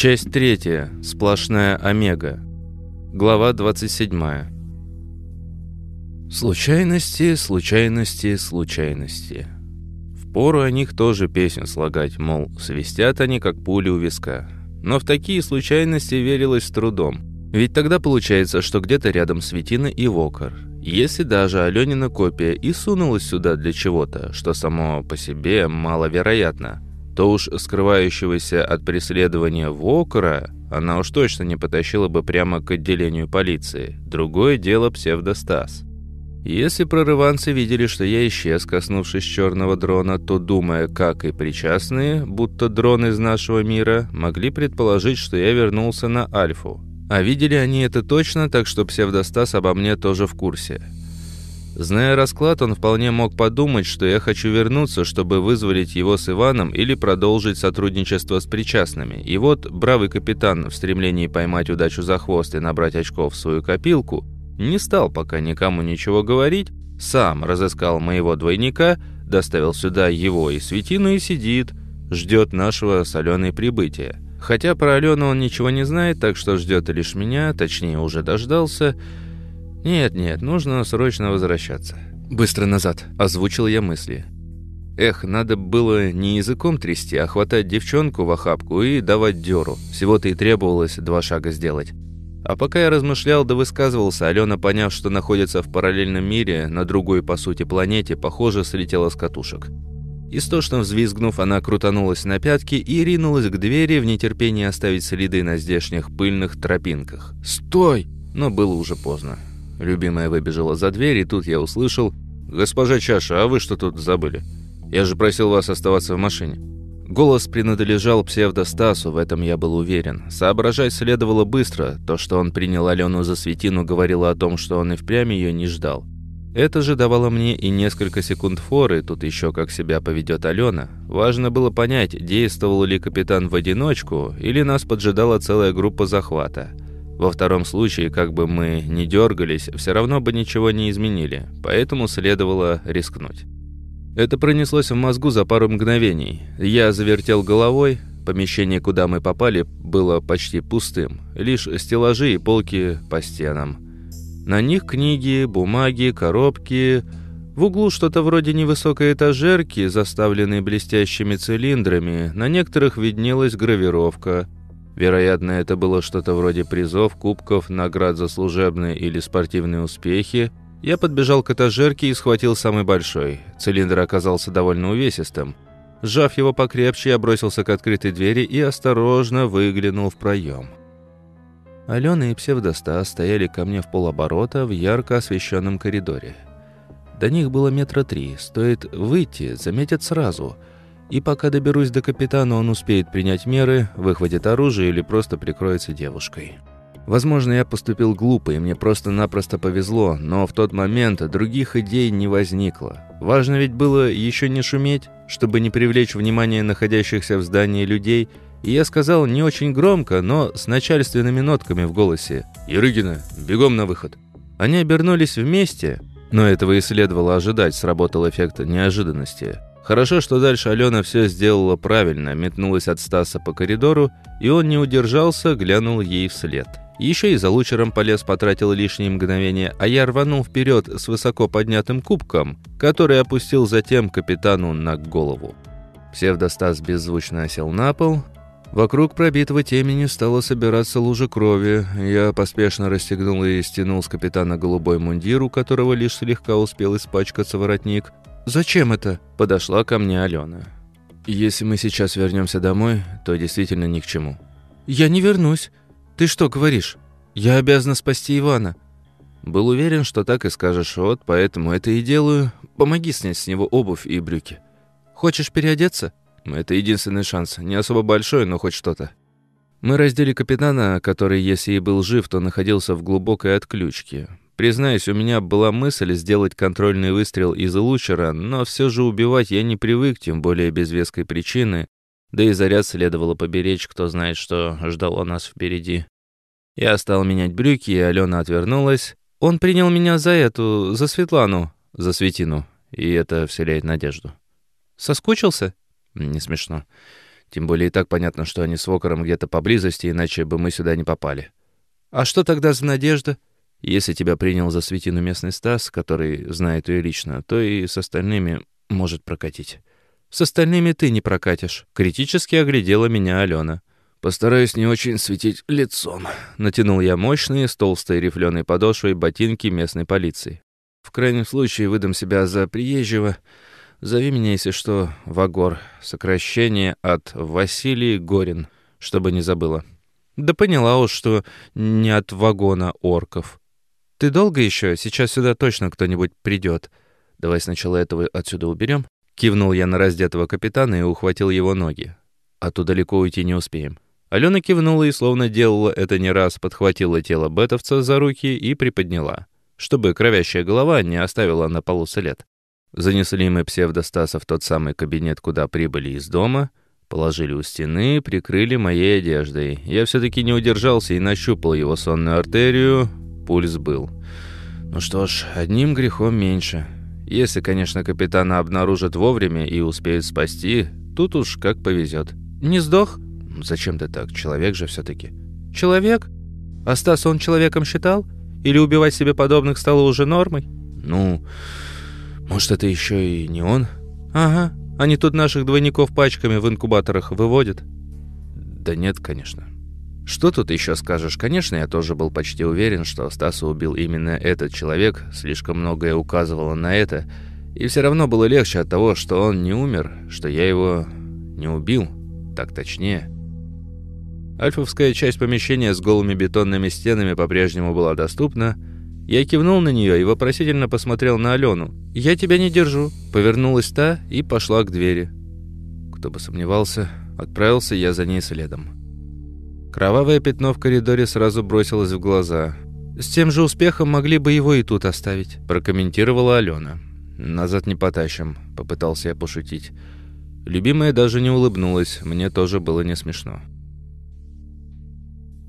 Часть третья. Сплошная омега. Глава 27. Случайности, случайности, случайности. Впору о них тоже песню слагать, мол, свистят они, как пули у виска. Но в такие случайности верилось с трудом. Ведь тогда получается, что где-то рядом Светина и Вокар. Если даже Аленина копия и сунулась сюда для чего-то, что само по себе маловероятно, то уж скрывающегося от преследования Вокара она уж точно не потащила бы прямо к отделению полиции. Другое дело псевдостас. Если прорыванцы видели, что я исчез, коснувшись черного дрона, то, думая, как и причастные, будто дрон из нашего мира, могли предположить, что я вернулся на Альфу. А видели они это точно, так что псевдостас обо мне тоже в курсе. Зная расклад, он вполне мог подумать, что я хочу вернуться, чтобы вызволить его с Иваном или продолжить сотрудничество с причастными. И вот бравый капитан в стремлении поймать удачу за хвост и набрать очков в свою копилку – не стал пока никому ничего говорить, сам разыскал моего двойника, доставил сюда его и Светину и сидит, ждет нашего с прибытия. Хотя про Алену он ничего не знает, так что ждет лишь меня, точнее уже дождался. Нет-нет, нужно срочно возвращаться. «Быстро назад», — озвучил я мысли. Эх, надо было не языком трясти, а хватать девчонку в охапку и давать дёру. Всего-то и требовалось два шага сделать. А пока я размышлял да высказывался, Алена, поняв, что находится в параллельном мире, на другой, по сути, планете, похоже, слетела с катушек. Истошно взвизгнув, она крутанулась на пятки и ринулась к двери в нетерпении оставить следы на здешних пыльных тропинках. «Стой!» Но было уже поздно. Любимая выбежала за дверь, и тут я услышал «Госпожа Чаша, а вы что тут забыли? Я же просил вас оставаться в машине». Голос принадлежал псевдостасу, в этом я был уверен. Соображать следовало быстро. То, что он принял Алену за светину, говорило о том, что он и впрямь ее не ждал. Это же давало мне и несколько секунд форы, тут еще как себя поведет Алена. Важно было понять, действовал ли капитан в одиночку, или нас поджидала целая группа захвата. Во втором случае, как бы мы ни дергались, все равно бы ничего не изменили, поэтому следовало рискнуть. Это пронеслось в мозгу за пару мгновений. Я завертел головой. Помещение, куда мы попали, было почти пустым. Лишь стеллажи и полки по стенам. На них книги, бумаги, коробки. В углу что-то вроде невысокой этажерки, заставленной блестящими цилиндрами. На некоторых виднелась гравировка. Вероятно, это было что-то вроде призов, кубков, наград за служебные или спортивные успехи. Я подбежал к этажерке и схватил самый большой. Цилиндр оказался довольно увесистым. Сжав его покрепче, я бросился к открытой двери и осторожно выглянул в проем. Алена и псевдоста стояли ко мне в полоборота в ярко освещенном коридоре. До них было метра три. Стоит выйти, заметят сразу. И пока доберусь до капитана, он успеет принять меры, выхватит оружие или просто прикроется девушкой. Возможно, я поступил глупо, и мне просто-напросто повезло, но в тот момент других идей не возникло. Важно ведь было еще не шуметь, чтобы не привлечь внимание находящихся в здании людей, и я сказал не очень громко, но с начальственными нотками в голосе. «Ярыгина, бегом на выход!» Они обернулись вместе, но этого и следовало ожидать, сработал эффект неожиданности. Хорошо, что дальше Алена все сделала правильно, метнулась от Стаса по коридору, и он не удержался, глянул ей вслед. Еще и за лучером полез потратил лишние мгновения, а я рванул вперед с высоко поднятым кубком, который опустил затем капитану на голову. Псевдостас беззвучно осел на пол. Вокруг пробитого темени стало собираться лужа крови. Я поспешно расстегнул и стянул с капитана голубой мундир, у которого лишь слегка успел испачкаться воротник. «Зачем это?» – подошла ко мне Алена. «Если мы сейчас вернемся домой, то действительно ни к чему». «Я не вернусь. «Ты что говоришь? Я обязана спасти Ивана». Был уверен, что так и скажешь, вот, поэтому это и делаю. Помоги снять с него обувь и брюки. Хочешь переодеться? Это единственный шанс. Не особо большой, но хоть что-то. Мы раздели капитана, который, если и был жив, то находился в глубокой отключке. Признаюсь, у меня была мысль сделать контрольный выстрел из лучера, но все же убивать я не привык, тем более без веской причины, да и заряд следовало поберечь, кто знает, что ждало нас впереди. Я стал менять брюки, и Алена отвернулась. Он принял меня за эту, за Светлану, за Светину, и это вселяет надежду. Соскучился? Не смешно. Тем более и так понятно, что они с Вокером где-то поблизости, иначе бы мы сюда не попали. А что тогда за надежда? Если тебя принял за светину местный Стас, который знает ее лично, то и с остальными может прокатить. С остальными ты не прокатишь. Критически оглядела меня Алена. Постараюсь не очень светить лицом. Натянул я мощные, с толстой рифленой подошвой ботинки местной полиции. В крайнем случае выдам себя за приезжего. Зови меня, если что, Вагор. Сокращение от Василий Горин, чтобы не забыла. Да поняла уж, что не от вагона орков. Ты долго еще? Сейчас сюда точно кто-нибудь придет. Давай сначала этого отсюда уберем. Кивнул я на раздетого капитана и ухватил его ноги. А то далеко уйти не успеем. Алена кивнула и, словно делала это не раз, подхватила тело бетовца за руки и приподняла, чтобы кровящая голова не оставила на полу след. Занесли мы псевдостаса в тот самый кабинет, куда прибыли из дома, положили у стены, прикрыли моей одеждой. Я все-таки не удержался и нащупал его сонную артерию, пульс был. Ну что ж, одним грехом меньше. Если, конечно, капитана обнаружат вовремя и успеют спасти, тут уж как повезет. Не сдох? Зачем ты так? Человек же все-таки. Человек? А Стас он человеком считал? Или убивать себе подобных стало уже нормой? Ну, может, это еще и не он? Ага. Они тут наших двойников пачками в инкубаторах выводят. Да нет, конечно. Что тут еще скажешь? Конечно, я тоже был почти уверен, что Стаса убил именно этот человек. Слишком многое указывало на это. И все равно было легче от того, что он не умер, что я его не убил. Так точнее. Альфовская часть помещения с голыми бетонными стенами по-прежнему была доступна. Я кивнул на нее и вопросительно посмотрел на Алену. «Я тебя не держу», — повернулась та и пошла к двери. Кто бы сомневался, отправился я за ней следом. Кровавое пятно в коридоре сразу бросилось в глаза. «С тем же успехом могли бы его и тут оставить», — прокомментировала Алена. «Назад не потащим», — попытался я пошутить. Любимая даже не улыбнулась, мне тоже было не смешно.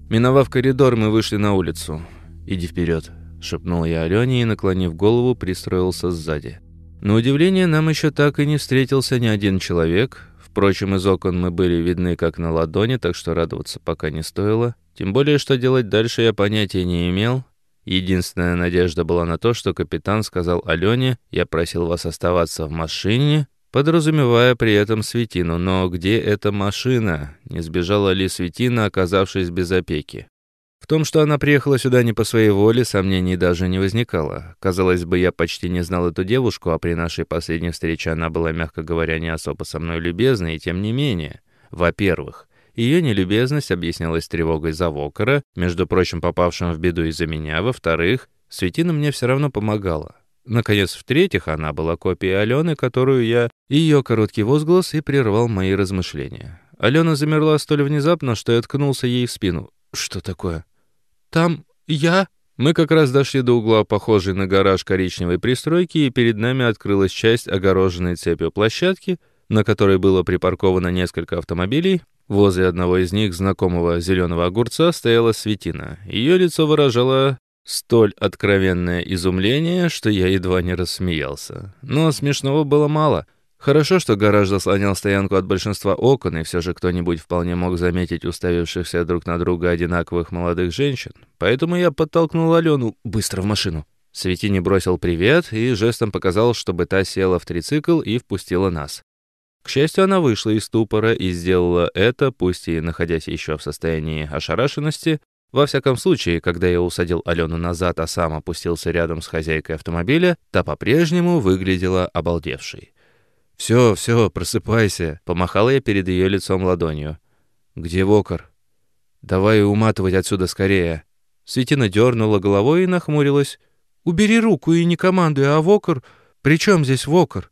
Миновав коридор, мы вышли на улицу. «Иди вперед», — шепнул я Алене и, наклонив голову, пристроился сзади. На удивление, нам еще так и не встретился ни один человек. Впрочем, из окон мы были видны как на ладони, так что радоваться пока не стоило. Тем более, что делать дальше я понятия не имел. Единственная надежда была на то, что капитан сказал Алене, «Я просил вас оставаться в машине», подразумевая при этом Светину. Но где эта машина? Не сбежала ли Светина, оказавшись без опеки? В том, что она приехала сюда не по своей воле, сомнений даже не возникало. Казалось бы, я почти не знал эту девушку, а при нашей последней встрече она была, мягко говоря, не особо со мной любезна, и тем не менее. Во-первых, ее нелюбезность объяснялась тревогой за Вокера, между прочим, попавшим в беду из-за меня. Во-вторых, Светина мне все равно помогала. Наконец, в-третьих, она была копией Алены, которую я... Ее короткий возглас и прервал мои размышления. Алена замерла столь внезапно, что я ткнулся ей в спину. «Что такое?» «Там я...» Мы как раз дошли до угла, похожей на гараж коричневой пристройки, и перед нами открылась часть огороженной цепью площадки, на которой было припарковано несколько автомобилей. Возле одного из них, знакомого зеленого огурца, стояла Светина. Ее лицо выражало Столь откровенное изумление, что я едва не рассмеялся. Но смешного было мало. Хорошо, что гараж заслонял стоянку от большинства окон, и все же кто-нибудь вполне мог заметить уставившихся друг на друга одинаковых молодых женщин. Поэтому я подтолкнул Алену быстро в машину. Светине бросил привет и жестом показал, чтобы та села в трицикл и впустила нас. К счастью, она вышла из ступора и сделала это, пусть и находясь еще в состоянии ошарашенности, во всяком случае, когда я усадил Алену назад, а сам опустился рядом с хозяйкой автомобиля, та по-прежнему выглядела обалдевшей. «Все, все, просыпайся», — помахал я перед ее лицом ладонью. «Где Вокер? Давай уматывать отсюда скорее». Светина дернула головой и нахмурилась. «Убери руку и не командуй, а Вокер? При здесь Вокер?»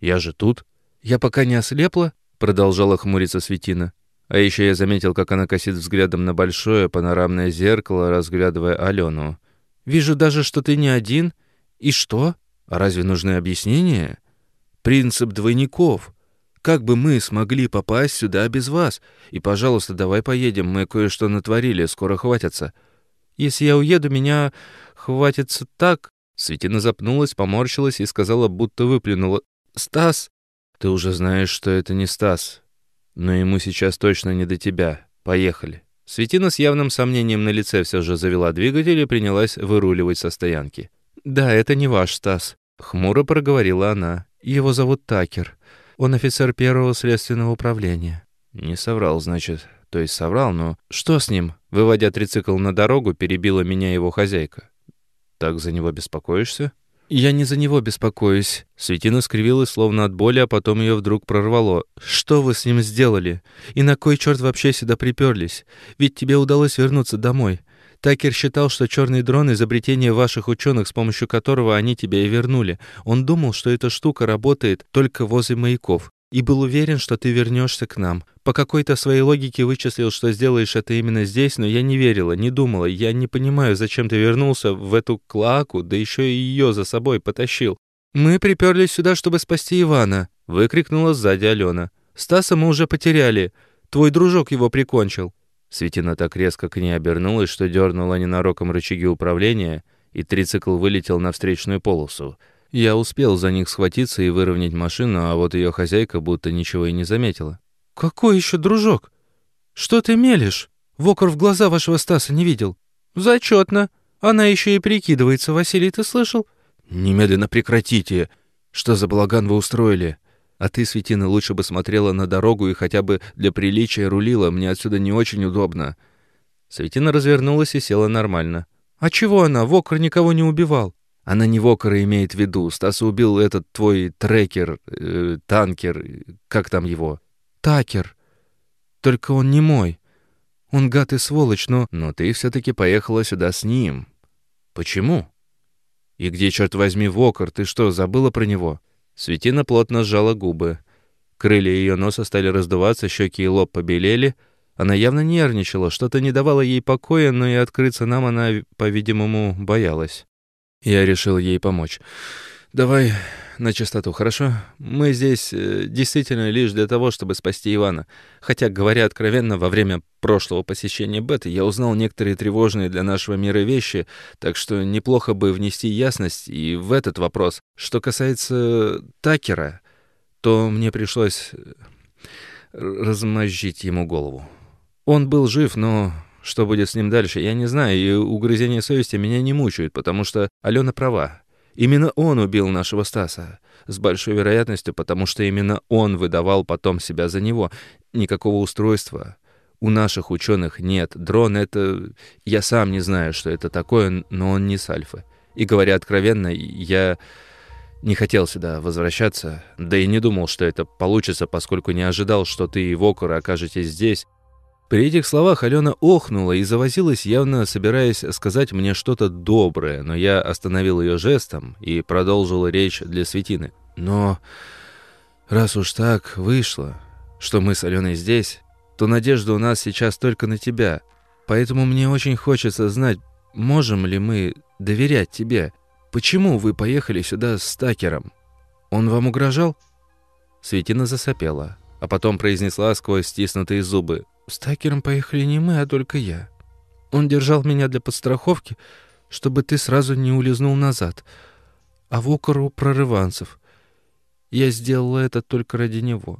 «Я же тут». «Я пока не ослепла?» — продолжала хмуриться Светина. А еще я заметил, как она косит взглядом на большое панорамное зеркало, разглядывая Алену. «Вижу даже, что ты не один. И что? А разве нужны объяснения? Принцип двойников. Как бы мы смогли попасть сюда без вас? И, пожалуйста, давай поедем, мы кое-что натворили, скоро хватятся. Если я уеду, меня хватится так...» Светина запнулась, поморщилась и сказала, будто выплюнула. «Стас!» «Ты уже знаешь, что это не Стас. Но ему сейчас точно не до тебя. Поехали». Светина с явным сомнением на лице все же завела двигатель и принялась выруливать со стоянки. «Да, это не ваш Стас», — хмуро проговорила она. «Его зовут Такер. Он офицер первого следственного управления». «Не соврал, значит. То есть соврал, но... Что с ним?» Выводя трицикл на дорогу, перебила меня его хозяйка. «Так за него беспокоишься?» «Я не за него беспокоюсь». Светина скривилась, словно от боли, а потом ее вдруг прорвало. «Что вы с ним сделали? И на кой черт вообще сюда приперлись? Ведь тебе удалось вернуться домой. Такер считал, что черный дрон — изобретение ваших ученых, с помощью которого они тебя и вернули. Он думал, что эта штука работает только возле маяков и был уверен, что ты вернешься к нам. По какой-то своей логике вычислил, что сделаешь это именно здесь, но я не верила, не думала. Я не понимаю, зачем ты вернулся в эту клаку, да еще и ее за собой потащил. Мы приперлись сюда, чтобы спасти Ивана, выкрикнула сзади Алена. Стаса мы уже потеряли. Твой дружок его прикончил. Светина так резко к ней обернулась, что дернула ненароком рычаги управления, и трицикл вылетел на встречную полосу. Я успел за них схватиться и выровнять машину, а вот ее хозяйка будто ничего и не заметила. «Какой еще дружок? Что ты мелешь? Вокор в глаза вашего Стаса не видел». «Зачетно. Она еще и прикидывается, Василий, ты слышал?» «Немедленно прекратите. Что за балаган вы устроили? А ты, Светина, лучше бы смотрела на дорогу и хотя бы для приличия рулила. Мне отсюда не очень удобно». Светина развернулась и села нормально. «А чего она? Вокр никого не убивал». Она не Вокера имеет в виду. Стаса убил этот твой трекер, э, танкер, как там его? Такер. Только он не мой. Он гад и сволочь, но... Но ты все-таки поехала сюда с ним. Почему? И где, черт возьми, Вокер? Ты что, забыла про него? Светина плотно сжала губы. Крылья ее носа стали раздуваться, щеки и лоб побелели. Она явно нервничала, что-то не давало ей покоя, но и открыться нам она, по-видимому, боялась. Я решил ей помочь. «Давай на чистоту, хорошо? Мы здесь э, действительно лишь для того, чтобы спасти Ивана. Хотя, говоря откровенно, во время прошлого посещения Беты я узнал некоторые тревожные для нашего мира вещи, так что неплохо бы внести ясность и в этот вопрос. Что касается Такера, то мне пришлось э, размозжить ему голову. Он был жив, но что будет с ним дальше, я не знаю, и угрызения совести меня не мучают, потому что Алена права. Именно он убил нашего Стаса. С большой вероятностью, потому что именно он выдавал потом себя за него. Никакого устройства у наших ученых нет. Дрон — это... Я сам не знаю, что это такое, но он не с Альфы. И говоря откровенно, я не хотел сюда возвращаться, да и не думал, что это получится, поскольку не ожидал, что ты и Вокер окажетесь здесь, при этих словах Алена охнула и завозилась, явно собираясь сказать мне что-то доброе, но я остановил ее жестом и продолжил речь для Светины. «Но раз уж так вышло, что мы с Аленой здесь, то надежда у нас сейчас только на тебя. Поэтому мне очень хочется знать, можем ли мы доверять тебе. Почему вы поехали сюда с Такером? Он вам угрожал?» Светина засопела, а потом произнесла сквозь стиснутые зубы. С Такером поехали не мы, а только я. Он держал меня для подстраховки, чтобы ты сразу не улизнул назад, а в окору прорыванцев. Я сделала это только ради него».